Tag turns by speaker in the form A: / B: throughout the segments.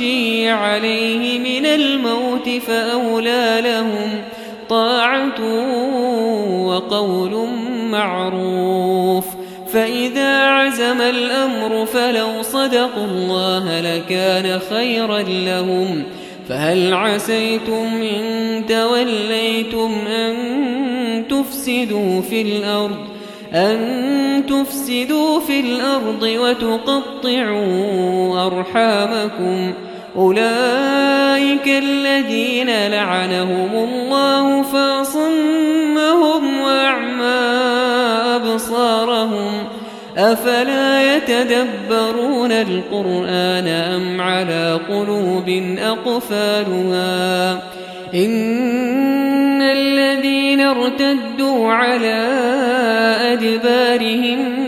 A: المغشي عليه من الموت فأولى لهم طاعة وقول معروف فإذا عزم الأمر فلو صدقوا الله لكان خيرا لهم فهل عسيتم إن توليتم أن تفسدوا في الأرض أن تفسدوا في الأرض وتقطعوا أرحامكم أولئك الذين لعنهم الله فاصمهم وأعمى أبصارهم أفلا يتدبرون القرآن أم على قلوب أقفالها إن الذين ارتدوا على أدبارهم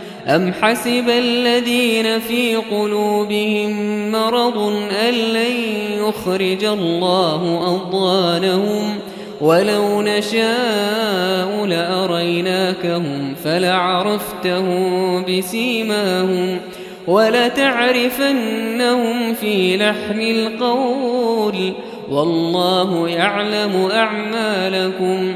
A: أم حسب الذين في قلوبهم مرض أن لن يخرج الله أضوانهم ولو نشاء لأريناكهم فلعرفتهم بسيماهم ولتعرفنهم في لحن القول والله يعلم أعمالكم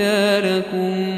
A: أمثالكم